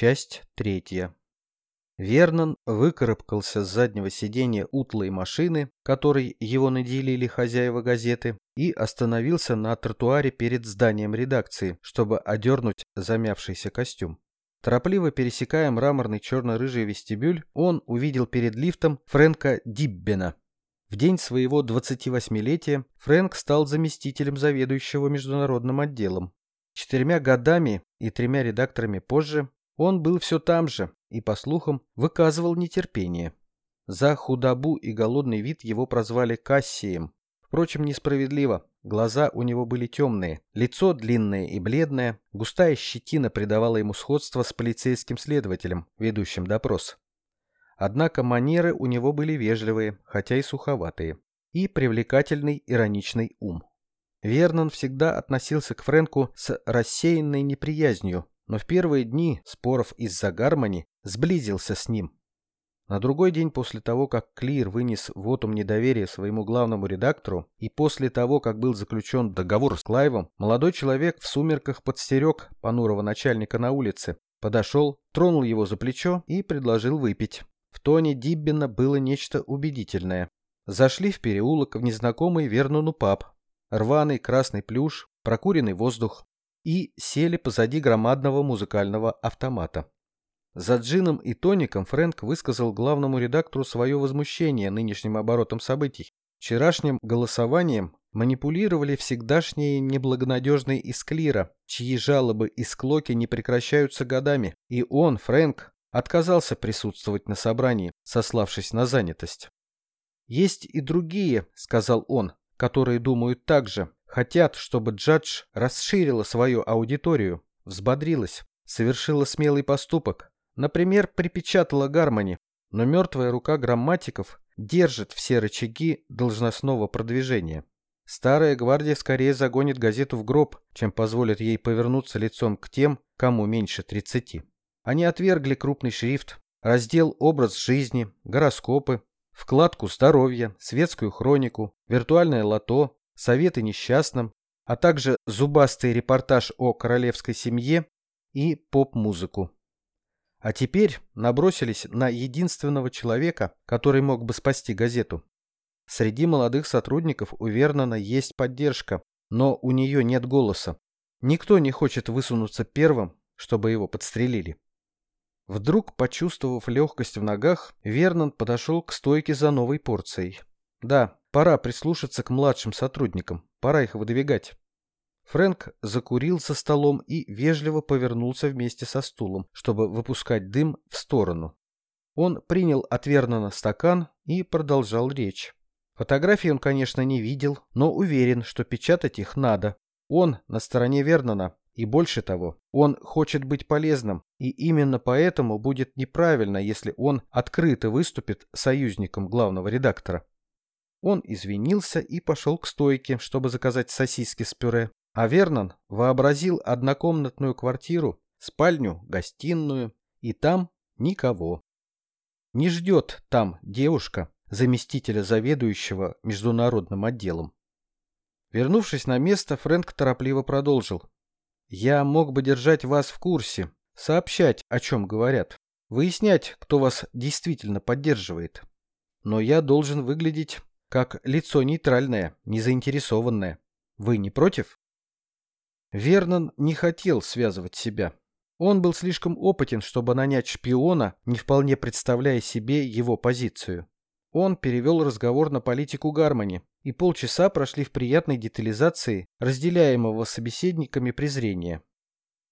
Часть третья. Вернон выкарабкался с заднего сиденья утлой машины, которой его наделили хозяева газеты, и остановился на тротуаре перед зданием редакции, чтобы одернуть замявшийся костюм. Торопливо пересекая мраморный черно-рыжий вестибюль, он увидел перед лифтом Фрэнка Диббена. В день своего 28-летия Фрэнк стал заместителем заведующего международным отделом. Четырьмя годами и тремя редакторами позже он был все там же и, по слухам, выказывал нетерпение. За худобу и голодный вид его прозвали Кассием. Впрочем, несправедливо. Глаза у него были темные, лицо длинное и бледное, густая щетина придавала ему сходство с полицейским следователем, ведущим допрос. Однако манеры у него были вежливые, хотя и суховатые, и привлекательный ироничный ум. Вернон всегда относился к Фрэнку с рассеянной неприязнью, но в первые дни споров из-за гармони сблизился с ним. На другой день после того, как Клир вынес вотум недоверия своему главному редактору, и после того, как был заключен договор с Клайвом, молодой человек в сумерках подстерег понурого начальника на улице, подошел, тронул его за плечо и предложил выпить. В тоне Диббина было нечто убедительное. Зашли в переулок в незнакомый Вернуну паб. Рваный красный плюш, прокуренный воздух, и сели позади громадного музыкального автомата. За джином и тоником Фрэнк высказал главному редактору свое возмущение нынешним оборотом событий. Вчерашним голосованием манипулировали всегдашние неблагонадежные из Клира, чьи жалобы и склоки не прекращаются годами, и он, Фрэнк, отказался присутствовать на собрании, сославшись на занятость. «Есть и другие», — сказал он, — «которые думают так же, Хотят, чтобы Джадж расширила свою аудиторию, взбодрилась, совершила смелый поступок. Например, припечатала гармони, но мертвая рука грамматиков держит все рычаги должностного продвижения. Старая гвардия скорее загонит газету в гроб, чем позволит ей повернуться лицом к тем, кому меньше 30. Они отвергли крупный шрифт, раздел «Образ жизни», гороскопы, вкладку «Здоровье», светскую хронику, виртуальное лото, советы несчастным, а также зубастый репортаж о королевской семье и поп-музыку. А теперь набросились на единственного человека, который мог бы спасти газету. Среди молодых сотрудников у Вернона есть поддержка, но у нее нет голоса. Никто не хочет высунуться первым, чтобы его подстрелили. Вдруг, почувствовав легкость в ногах, Вернон подошел к стойке за новой порцией. Да, Пора прислушаться к младшим сотрудникам, пора их выдвигать. Фрэнк закурил за столом и вежливо повернулся вместе со стулом, чтобы выпускать дым в сторону. Он принял от Вернона стакан и продолжал речь. Фотографии он, конечно, не видел, но уверен, что печатать их надо. Он на стороне Вернона, и больше того, он хочет быть полезным, и именно поэтому будет неправильно, если он открыто выступит союзником главного редактора. Он извинился и пошел к стойке, чтобы заказать сосиски с пюре. А Вернон вообразил однокомнатную квартиру, спальню, гостиную, и там никого. Не ждет там девушка, заместителя заведующего международным отделом. Вернувшись на место, Фрэнк торопливо продолжил. «Я мог бы держать вас в курсе, сообщать, о чем говорят, выяснять, кто вас действительно поддерживает. Но я должен выглядеть как лицо нейтральное, незаинтересованное. Вы не против? Вернон не хотел связывать себя. Он был слишком опытен, чтобы нанять шпиона, не вполне представляя себе его позицию. Он перевел разговор на политику Гармони, и полчаса прошли в приятной детализации разделяемого собеседниками презрения.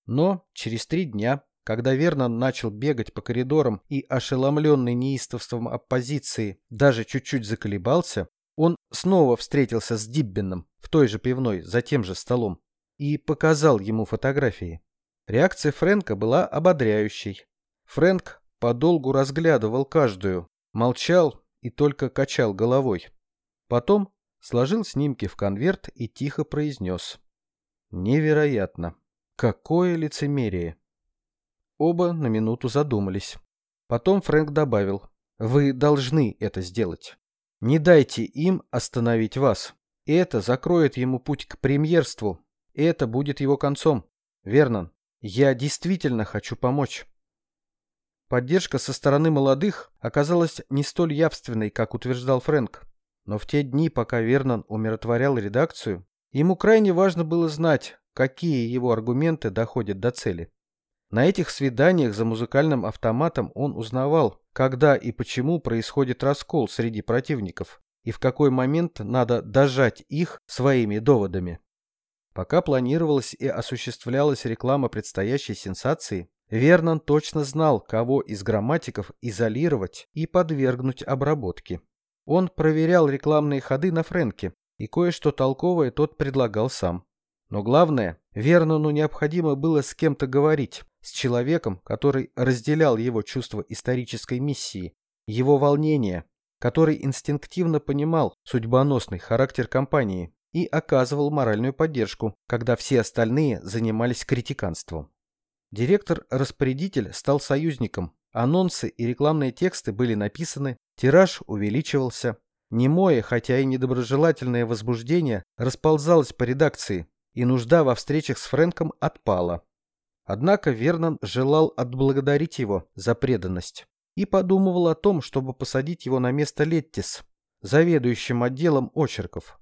Но через три дня когда Вернон начал бегать по коридорам и, ошеломленный неистовством оппозиции, даже чуть-чуть заколебался, он снова встретился с Диббином в той же пивной, за тем же столом, и показал ему фотографии. Реакция Фрэнка была ободряющей. Фрэнк подолгу разглядывал каждую, молчал и только качал головой. Потом сложил снимки в конверт и тихо произнес. Невероятно. Какое лицемерие. Оба на минуту задумались. Потом Фрэнк добавил, «Вы должны это сделать. Не дайте им остановить вас. Это закроет ему путь к премьерству. Это будет его концом. Вернон, я действительно хочу помочь. Поддержка со стороны молодых оказалась не столь явственной, как утверждал Фрэнк. Но в те дни, пока Вернон умиротворял редакцию, ему крайне важно было знать, какие его аргументы доходят до цели. На этих свиданиях за музыкальным автоматом он узнавал, когда и почему происходит раскол среди противников, и в какой момент надо дожать их своими доводами. Пока планировалась и осуществлялась реклама предстоящей сенсации, Вернон точно знал, кого из грамматиков изолировать и подвергнуть обработке. Он проверял рекламные ходы на Фрэнке, и кое-что толковое тот предлагал сам. Но главное, Вернону необходимо было с кем-то говорить, с человеком, который разделял его чувство исторической миссии, его волнения, который инстинктивно понимал судьбоносный характер компании и оказывал моральную поддержку, когда все остальные занимались критиканством. Директор-распорядитель стал союзником, анонсы и рекламные тексты были написаны, тираж увеличивался. Немое, хотя и недоброжелательное возбуждение расползалось по редакции, и нужда во встречах с Фрэнком отпала. Однако Вернон желал отблагодарить его за преданность и подумывал о том, чтобы посадить его на место Леттис, заведующим отделом очерков.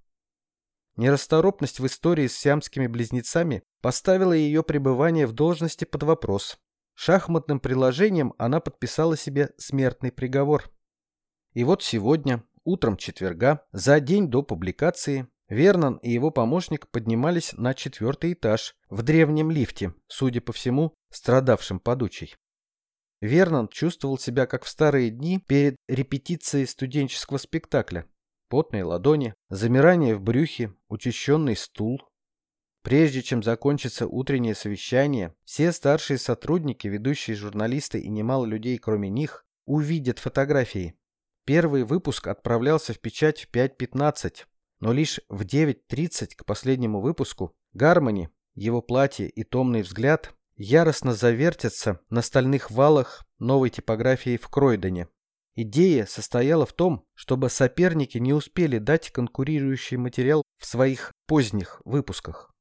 Нерасторопность в истории с сиамскими близнецами поставила ее пребывание в должности под вопрос. Шахматным приложением она подписала себе смертный приговор. И вот сегодня, утром четверга, за день до публикации, Вернон и его помощник поднимались на четвертый этаж в древнем лифте, судя по всему, страдавшим подучей. Вернон чувствовал себя как в старые дни перед репетицией студенческого спектакля. Потные ладони, замирание в брюхе, учащенный стул. Прежде чем закончится утреннее совещание, все старшие сотрудники, ведущие журналисты и немало людей, кроме них, увидят фотографии. Первый выпуск отправлялся в печать в 5.15, но лишь в 9.30 к последнему выпуску Гармони, его платье и томный взгляд яростно завертятся на стальных валах новой типографии в Кройдене. Идея состояла в том, чтобы соперники не успели дать конкурирующий материал в своих поздних выпусках.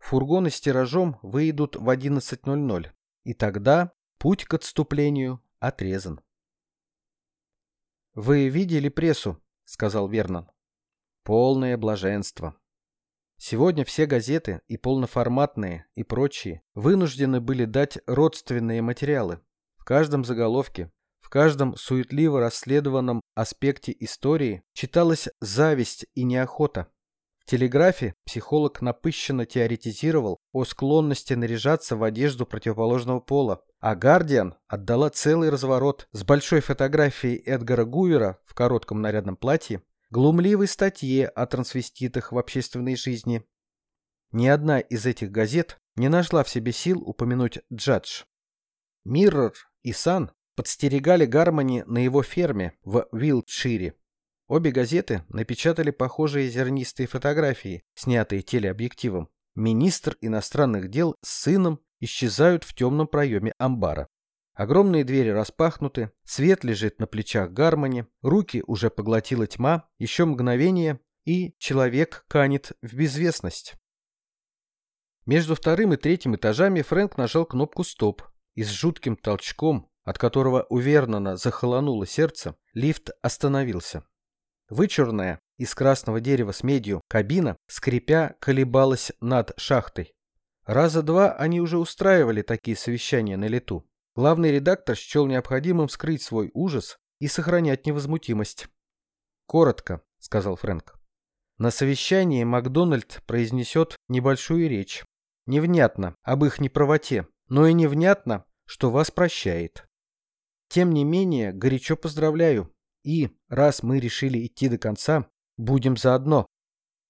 Фургоны с тиражом выйдут в 11.00, и тогда путь к отступлению отрезан. «Вы видели прессу?» — сказал Вернон. «Полное блаженство. Сегодня все газеты, и полноформатные, и прочие, вынуждены были дать родственные материалы. В каждом заголовке в каждом суетливо расследованном аспекте истории читалась зависть и неохота. В телеграфе психолог напыщенно теоретизировал о склонности наряжаться в одежду противоположного пола, а «Гардиан» отдала целый разворот с большой фотографией Эдгара Гувера в коротком нарядном платье, глумливой статье о трансвеститах в общественной жизни. Ни одна из этих газет не нашла в себе сил упомянуть Джадж. Миррор и Сан подстерегали Гармони на его ферме в Вилтшире. Обе газеты напечатали похожие зернистые фотографии, снятые телеобъективом. Министр иностранных дел с сыном исчезают в темном проеме амбара. Огромные двери распахнуты, свет лежит на плечах Гармони, руки уже поглотила тьма, еще мгновение, и человек канет в безвестность. Между вторым и третьим этажами Фрэнк нажал кнопку «Стоп» и с жутким толчком от которого у Вернона захолонуло сердце, лифт остановился. Вычурная, из красного дерева с медью, кабина, скрипя, колебалась над шахтой. Раза два они уже устраивали такие совещания на лету. Главный редактор счел необходимым скрыть свой ужас и сохранять невозмутимость. «Коротко», — сказал Фрэнк. На совещании Макдональд произнесет небольшую речь. Невнятно об их неправоте, но и невнятно, что вас прощает. Тем не менее, горячо поздравляю. И, раз мы решили идти до конца, будем заодно.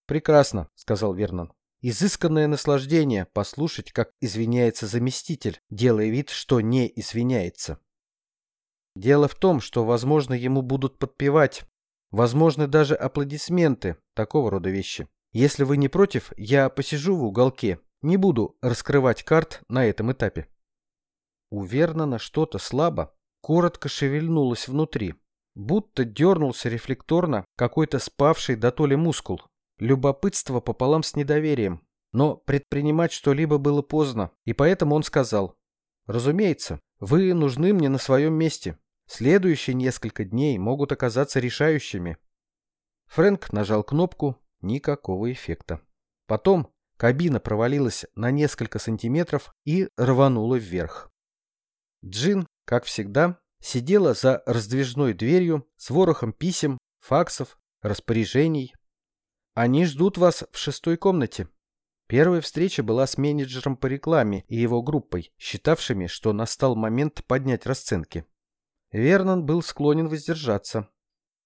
Прекрасно, сказал Вернон. Изысканное наслаждение послушать, как извиняется заместитель, делая вид, что не извиняется. Дело в том, что, возможно, ему будут подпевать, возможны даже аплодисменты, такого рода вещи. Если вы не против, я посижу в уголке, не буду раскрывать карт на этом этапе. У Вернона что-то слабо, коротко шевельнулось внутри. Будто дернулся рефлекторно какой-то спавший до то ли мускул. Любопытство пополам с недоверием. Но предпринимать что-либо было поздно, и поэтому он сказал. «Разумеется, Вы нужны мне на своем месте. Следующие несколько дней могут оказаться решающими. Фрэнк нажал кнопку. Никакого эффекта. Потом кабина провалилась на несколько сантиметров и рванула вверх. Джин, как всегда, сидела за раздвижной дверью с ворохом писем, факсов, распоряжений. Они ждут вас в шестой комнате. Первая встреча была с менеджером по рекламе и его группой, считавшими, что настал момент поднять расценки. Вернон был склонен воздержаться.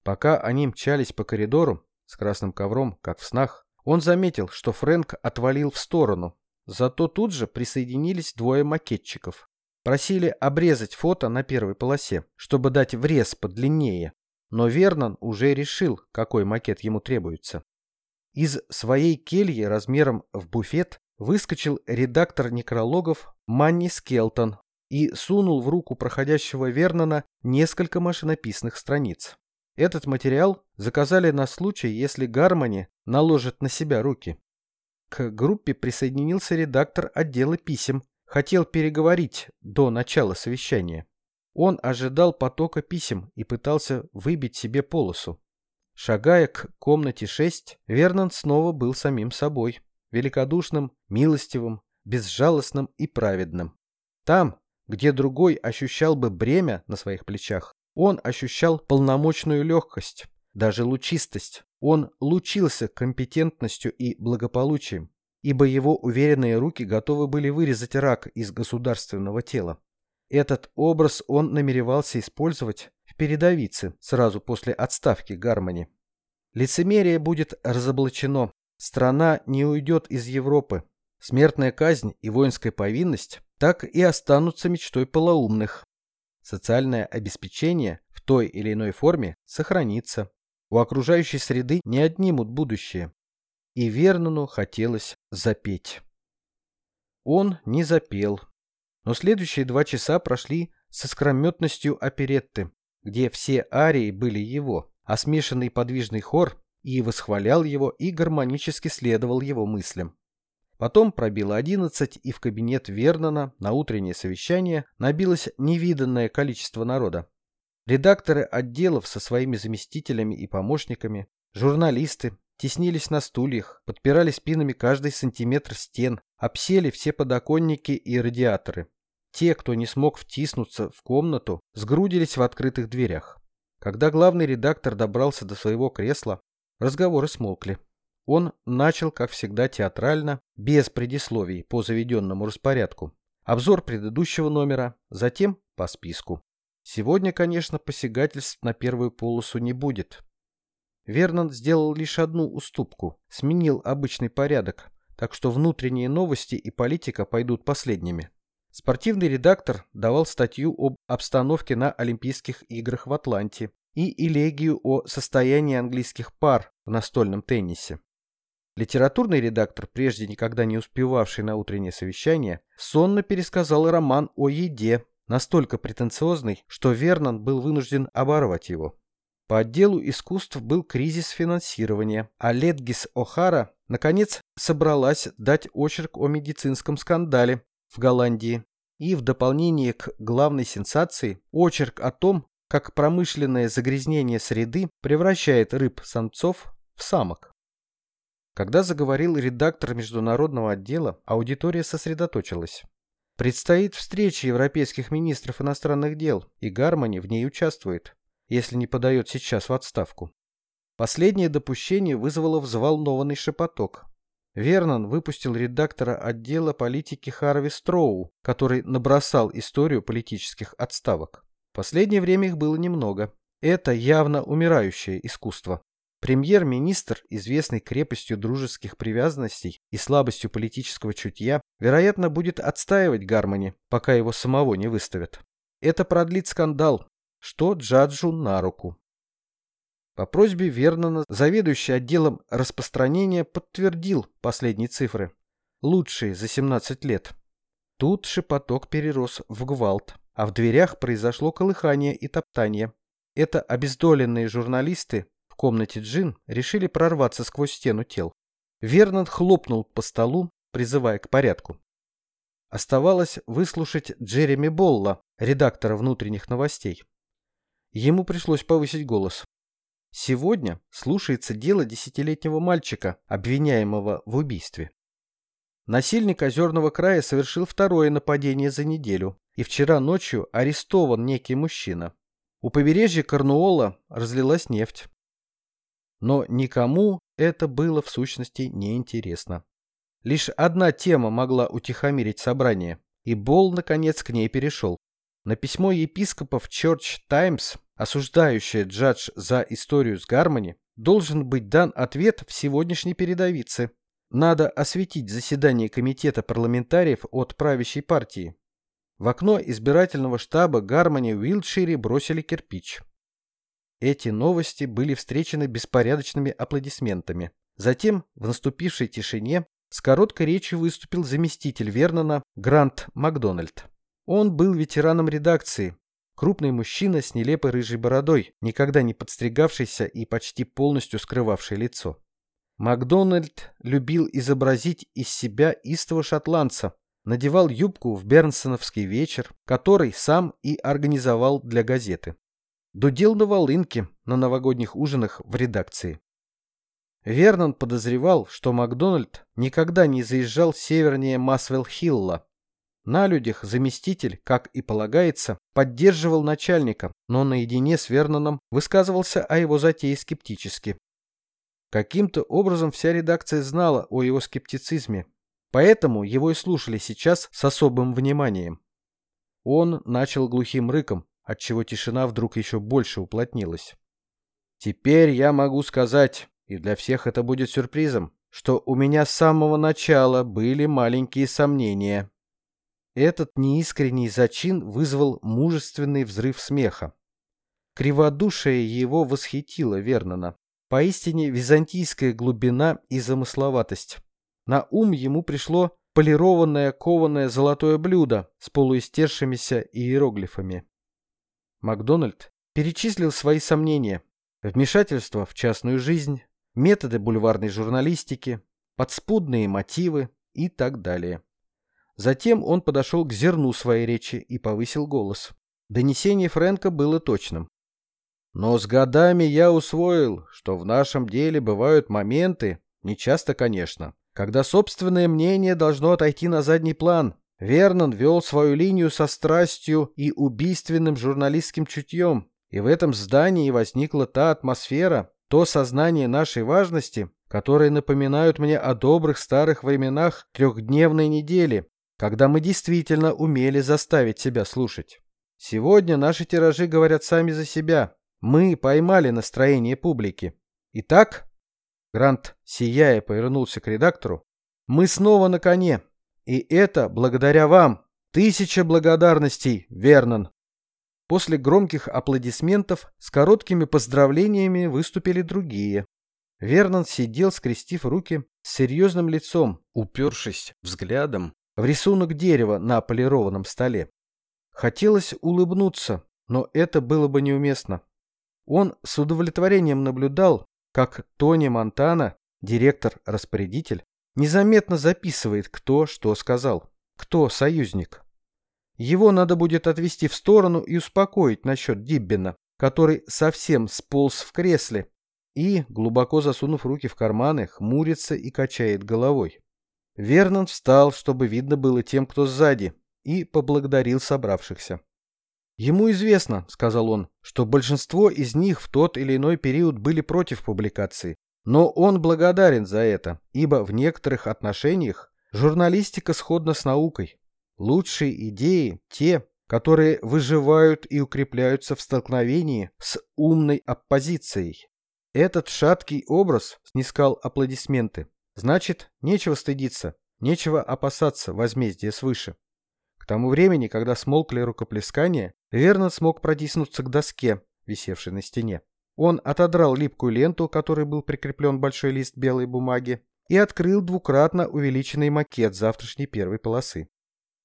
Пока они мчались по коридору, с красным ковром, как в снах, он заметил, что Фрэнк отвалил в сторону. Зато тут же присоединились двое макетчиков. Просили обрезать фото на первой полосе, чтобы дать врез подлиннее. Но Вернон уже решил, какой макет ему требуется. Из своей кельи размером в буфет выскочил редактор некрологов Манни Скелтон и сунул в руку проходящего Вернона несколько машинописных страниц. Этот материал заказали на случай, если Гармони наложит на себя руки. К группе присоединился редактор отдела писем, хотел переговорить до начала совещания. Он ожидал потока писем и пытался выбить себе полосу. Шагая к комнате 6, Вернон снова был самим собой, великодушным, милостивым, безжалостным и праведным. Там, где другой ощущал бы бремя на своих плечах, он ощущал полномочную легкость, даже лучистость. Он лучился компетентностью и благополучием, ибо его уверенные руки готовы были вырезать рак из государственного тела. Этот образ он намеревался использовать передовицы сразу после отставки Гармони. Лицемерие будет разоблачено. Страна не уйдет из Европы. Смертная казнь и воинская повинность так и останутся мечтой полоумных. Социальное обеспечение в той или иной форме сохранится. У окружающей среды не отнимут будущее. И Вернону хотелось запеть. Он не запел. Но следующие два часа прошли со скрометностью оперетты где все арии были его, а смешанный подвижный хор и восхвалял его, и гармонически следовал его мыслям. Потом пробило одиннадцать, и в кабинет Вернона на утреннее совещание набилось невиданное количество народа. Редакторы отделов со своими заместителями и помощниками, журналисты, теснились на стульях, подпирали спинами каждый сантиметр стен, обсели все подоконники и радиаторы. Те, кто не смог втиснуться в комнату, сгрудились в открытых дверях. Когда главный редактор добрался до своего кресла, разговоры смолкли. Он начал, как всегда, театрально, без предисловий по заведенному распорядку. Обзор предыдущего номера, затем по списку. Сегодня, конечно, посягательств на первую полосу не будет. Вернон сделал лишь одну уступку, сменил обычный порядок, так что внутренние новости и политика пойдут последними. Спортивный редактор давал статью об обстановке на Олимпийских играх в Атланте и элегию о состоянии английских пар в настольном теннисе. Литературный редактор, прежде никогда не успевавший на утреннее совещание, сонно пересказал роман о еде, настолько претенциозный, что Вернон был вынужден оборвать его. По отделу искусств был кризис финансирования, а Ледгис О'Хара, наконец, собралась дать очерк о медицинском скандале, в Голландии и в дополнение к главной сенсации очерк о том, как промышленное загрязнение среды превращает рыб-самцов в самок. Когда заговорил редактор международного отдела, аудитория сосредоточилась. Предстоит встреча европейских министров иностранных дел, и Гармони в ней участвует, если не подает сейчас в отставку. Последнее допущение вызвало взволнованный шепоток. Вернон выпустил редактора отдела политики Харви Строу, который набросал историю политических отставок. В последнее время их было немного. Это явно умирающее искусство. Премьер-министр, известный крепостью дружеских привязанностей и слабостью политического чутья, вероятно, будет отстаивать Гармони, пока его самого не выставят. Это продлит скандал, что Джаджу на руку. По просьбе Вернона заведующий отделом распространения подтвердил последние цифры. Лучшие за 17 лет. Тут шепоток перерос в гвалт, а в дверях произошло колыхание и топтание. Это обездоленные журналисты в комнате Джин решили прорваться сквозь стену тел. Вернон хлопнул по столу, призывая к порядку. Оставалось выслушать Джереми Болла, редактора внутренних новостей. Ему пришлось повысить голос. Сегодня слушается дело десятилетнего мальчика, обвиняемого в убийстве. Насильник Озерного края совершил второе нападение за неделю, и вчера ночью арестован некий мужчина. У побережья Корнуола разлилась нефть. Но никому это было в сущности неинтересно. Лишь одна тема могла утихомирить собрание, и Бол наконец к ней перешел. На письмо епископа в Church Times осуждающая Джадж за историю с Гармони, должен быть дан ответ в сегодняшней передовице. Надо осветить заседание комитета парламентариев от правящей партии. В окно избирательного штаба Гармони в Уилтшире бросили кирпич. Эти новости были встречены беспорядочными аплодисментами. Затем, в наступившей тишине, с короткой речью выступил заместитель Вернона Грант Макдональд. Он был ветераном редакции, Крупный мужчина с нелепой рыжей бородой, никогда не подстригавшийся и почти полностью скрывавший лицо. Макдональд любил изобразить из себя истого шотландца, надевал юбку в Бернсоновский вечер, который сам и организовал для газеты. Дудел на волынке на новогодних ужинах в редакции. Вернон подозревал, что Макдональд никогда не заезжал севернее Масвелл-Хилла, на людях заместитель, как и полагается, поддерживал начальника, но наедине с Верноном высказывался о его затее скептически. Каким-то образом вся редакция знала о его скептицизме, поэтому его и слушали сейчас с особым вниманием. Он начал глухим рыком, отчего тишина вдруг еще больше уплотнилась. «Теперь я могу сказать, и для всех это будет сюрпризом, что у меня с самого начала были маленькие сомнения этот неискренний зачин вызвал мужественный взрыв смеха. Криводушие его восхитило Вернона. Поистине византийская глубина и замысловатость. На ум ему пришло полированное кованое золотое блюдо с полуистершимися иероглифами. Макдональд перечислил свои сомнения. Вмешательство в частную жизнь, методы бульварной журналистики, подспудные мотивы и так далее. Затем он подошел к зерну своей речи и повысил голос. Донесение Фрэнка было точным. Но с годами я усвоил, что в нашем деле бывают моменты, не часто, конечно, когда собственное мнение должно отойти на задний план. Вернон вел свою линию со страстью и убийственным журналистским чутьем, и в этом здании возникла та атмосфера, то сознание нашей важности, которые напоминают мне о добрых старых временах трехдневной недели, когда мы действительно умели заставить себя слушать. Сегодня наши тиражи говорят сами за себя. Мы поймали настроение публики. Итак, Грант, сияя, повернулся к редактору, мы снова на коне. И это благодаря вам. Тысяча благодарностей, Вернон. После громких аплодисментов с короткими поздравлениями выступили другие. Вернон сидел, скрестив руки, с серьезным лицом, упершись взглядом в рисунок дерева на полированном столе. Хотелось улыбнуться, но это было бы неуместно. Он с удовлетворением наблюдал, как Тони Монтана, директор-распорядитель, незаметно записывает, кто что сказал, кто союзник. Его надо будет отвести в сторону и успокоить насчет Диббина, который совсем сполз в кресле и, глубоко засунув руки в карманы, хмурится и качает головой. Вернон встал, чтобы видно было тем, кто сзади, и поблагодарил собравшихся. «Ему известно», — сказал он, — «что большинство из них в тот или иной период были против публикации, но он благодарен за это, ибо в некоторых отношениях журналистика сходна с наукой. Лучшие идеи — те, которые выживают и укрепляются в столкновении с умной оппозицией. Этот шаткий образ снискал аплодисменты. Значит, нечего стыдиться, нечего опасаться возмездия свыше. К тому времени, когда смолкли рукоплескания, Вернон смог протиснуться к доске, висевшей на стене. Он отодрал липкую ленту, которой был прикреплен большой лист белой бумаги, и открыл двукратно увеличенный макет завтрашней первой полосы.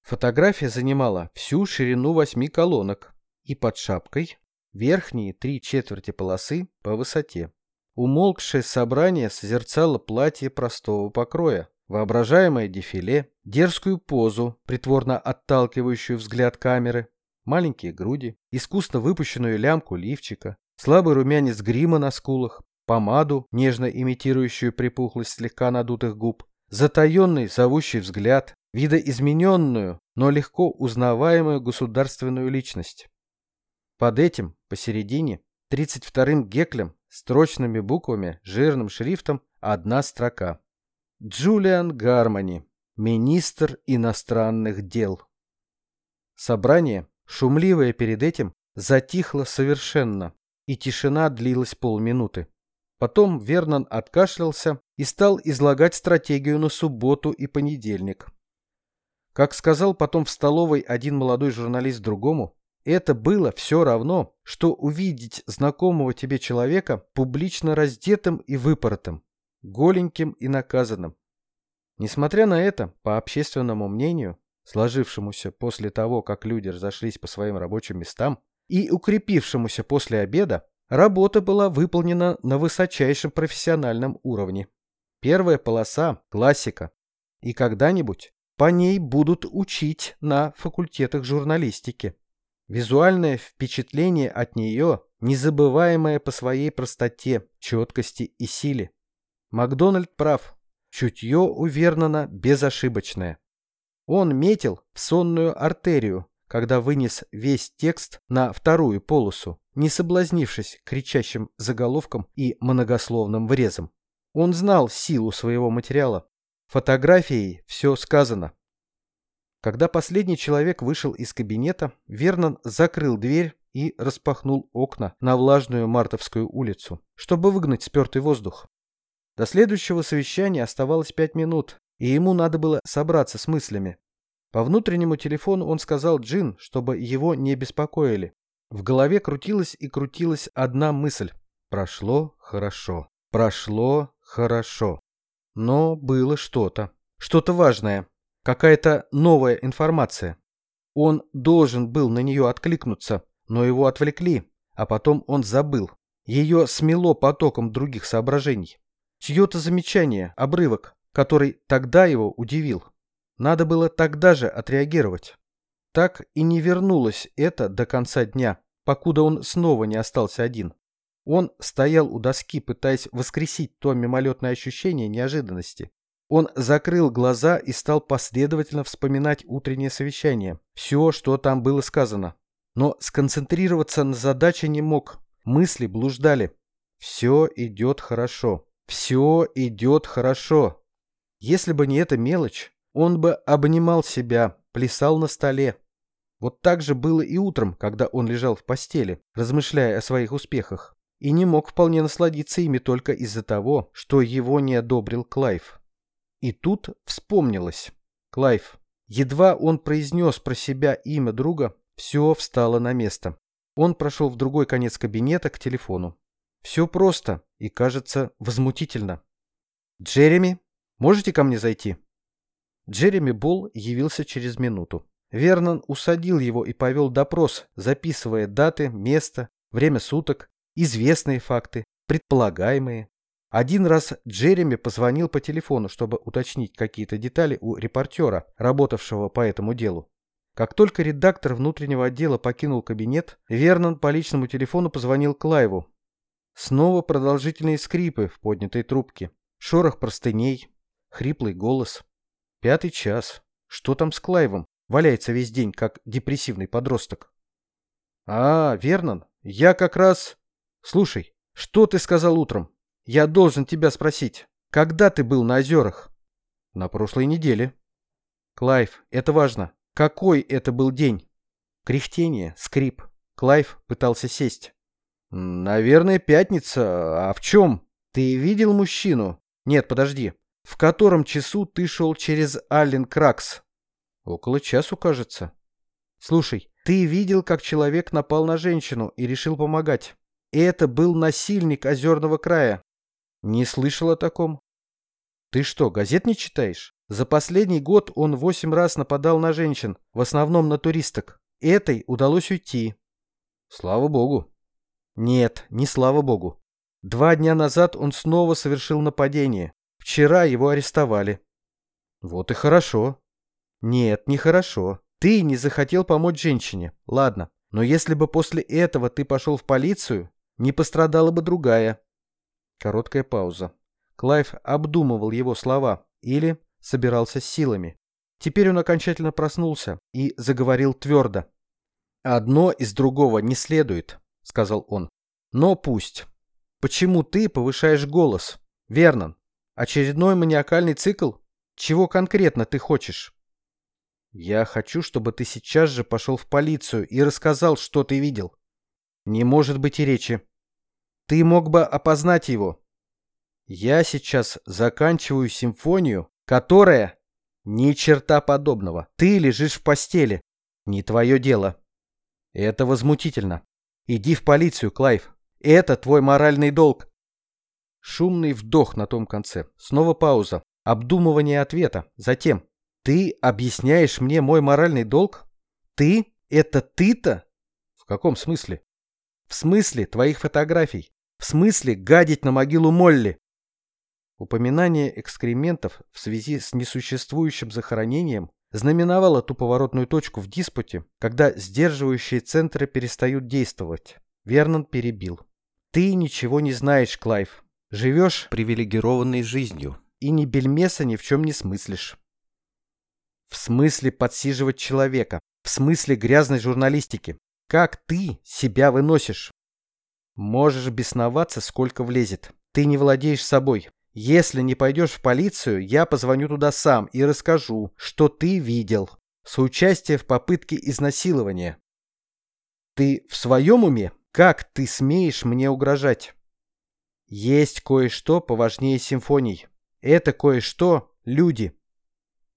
Фотография занимала всю ширину восьми колонок и под шапкой верхние три четверти полосы по высоте. Умолкшее собрание созерцало платье простого покроя, воображаемое дефиле, дерзкую позу, притворно отталкивающую взгляд камеры, маленькие груди, искусно выпущенную лямку лифчика, слабый румянец грима на скулах, помаду, нежно имитирующую припухлость слегка надутых губ, затаенный зовущий взгляд, видоизмененную, но легко узнаваемую государственную личность. Под этим, посередине, 32-м геклем, строчными буквами, жирным шрифтом, одна строка. Джулиан Гармони, министр иностранных дел. Собрание, шумливое перед этим, затихло совершенно, и тишина длилась полминуты. Потом Вернон откашлялся и стал излагать стратегию на субботу и понедельник. Как сказал потом в столовой один молодой журналист другому, это было все равно, что увидеть знакомого тебе человека публично раздетым и выпоротым голеньким и наказанным. Несмотря на это, по общественному мнению, сложившемуся после того, как люди разошлись по своим рабочим местам, и укрепившемуся после обеда, работа была выполнена на высочайшем профессиональном уровне. Первая полоса – классика. И когда-нибудь по ней будут учить на факультетах журналистики. Визуальное впечатление от нее незабываемое по своей простоте, четкости и силе. Макдональд прав. Чутье у Вернона безошибочное. Он метил в сонную артерию, когда вынес весь текст на вторую полосу, не соблазнившись кричащим заголовком и многословным врезом. Он знал силу своего материала. Фотографией все сказано. Когда последний человек вышел из кабинета, Вернон закрыл дверь и распахнул окна на влажную Мартовскую улицу, чтобы выгнать спертый воздух. До следующего совещания оставалось пять минут, и ему надо было собраться с мыслями. По внутреннему телефону он сказал Джин, чтобы его не беспокоили. В голове крутилась и крутилась одна мысль. Прошло хорошо. Прошло хорошо. Но было что-то. Что-то важное. Какая-то новая информация. Он должен был на нее откликнуться, но его отвлекли, а потом он забыл. Ее смело потоком других соображений. Чье-то замечание, обрывок, который тогда его удивил. Надо было тогда же отреагировать. Так и не вернулось это до конца дня, покуда он снова не остался один. Он стоял у доски, пытаясь воскресить то мимолетное ощущение неожиданности. Он закрыл глаза и стал последовательно вспоминать утреннее совещание, все, что там было сказано. Но сконцентрироваться на задаче не мог, мысли блуждали. Все идет хорошо. Все идет хорошо. Если бы не эта мелочь, он бы обнимал себя, плясал на столе. Вот так же было и утром, когда он лежал в постели, размышляя о своих успехах, и не мог вполне насладиться ими только из-за того, что его не одобрил Клайв. И тут вспомнилось. Клайв. Едва он произнес про себя имя друга, все встало на место. Он прошел в другой конец кабинета к телефону. Все просто и, кажется, возмутительно. «Джереми, можете ко мне зайти?» Джереми Болл явился через минуту. Вернон усадил его и повел допрос, записывая даты, место, время суток, известные факты, предполагаемые. Один раз Джереми позвонил по телефону, чтобы уточнить какие-то детали у репортера, работавшего по этому делу. Как только редактор внутреннего отдела покинул кабинет, Вернон по личному телефону позвонил Клайву, Снова продолжительные скрипы в поднятой трубке, шорох простыней, хриплый голос. Пятый час. Что там с Клайвом? Валяется весь день, как депрессивный подросток. А, Вернон, я как раз... Слушай, что ты сказал утром? Я должен тебя спросить. Когда ты был на озерах? На прошлой неделе. Клайв, это важно. Какой это был день? Кряхтение, скрип. Клайв пытался сесть. «Наверное, пятница. А в чем? Ты видел мужчину? Нет, подожди. В котором часу ты шел через Аллен Кракс?» «Около часу, кажется». «Слушай, ты видел, как человек напал на женщину и решил помогать. Это был насильник Озерного края. Не слышал о таком?» «Ты что, газет не читаешь? За последний год он восемь раз нападал на женщин, в основном на туристок. Этой удалось уйти». «Слава богу», нет, не слава богу. Два дня назад он снова совершил нападение. Вчера его арестовали. Вот и хорошо. Нет, не хорошо. Ты не захотел помочь женщине. Ладно. Но если бы после этого ты пошел в полицию, не пострадала бы другая. Короткая пауза. Клайв обдумывал его слова или собирался с силами. Теперь он окончательно проснулся и заговорил твердо. «Одно из другого не следует», — сказал он. «Но пусть. Почему ты повышаешь голос? Вернон, очередной маниакальный цикл? Чего конкретно ты хочешь?» «Я хочу, чтобы ты сейчас же пошел в полицию и рассказал, что ты видел». «Не может быть и речи. Ты мог бы опознать его». «Я сейчас заканчиваю симфонию, которая ни черта подобного. Ты лежишь в постели. Не твое дело. Это возмутительно. Иди в полицию, Клайв. Это твой моральный долг. Шумный вдох на том конце. Снова пауза. Обдумывание ответа. Затем. Ты объясняешь мне мой моральный долг? Ты? Это ты-то? В каком смысле? В смысле твоих фотографий. В смысле гадить на могилу Молли. Упоминание экскрементов в связи с несуществующим захоронением знаменовало ту поворотную точку в диспуте, когда сдерживающие центры перестают действовать. Вернон перебил. «Ты ничего не знаешь, Клайв. Живешь привилегированной жизнью и ни бельмеса ни в чем не смыслишь. В смысле подсиживать человека, в смысле грязной журналистики. Как ты себя выносишь? Можешь бесноваться, сколько влезет. Ты не владеешь собой. Если не пойдешь в полицию, я позвоню туда сам и расскажу, что ты видел. Соучастие в попытке изнасилования. Ты в своем уме? Как ты смеешь мне угрожать? Есть кое-что поважнее симфоний. Это кое-что — люди.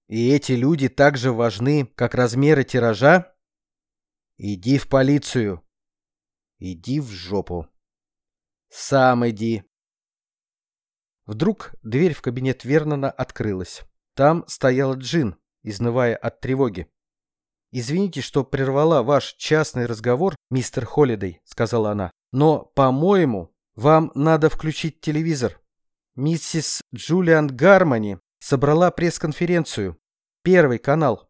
И эти люди так же важны, как размеры тиража? Иди в полицию. Иди в жопу. Сам иди. Вдруг дверь в кабинет Вернона открылась. Там стояла Джин, изнывая от тревоги. «Извините, что прервала ваш частный разговор, мистер Холидей», — сказала она. «Но, по-моему, вам надо включить телевизор. Миссис Джулиан Гармони собрала пресс-конференцию. Первый канал.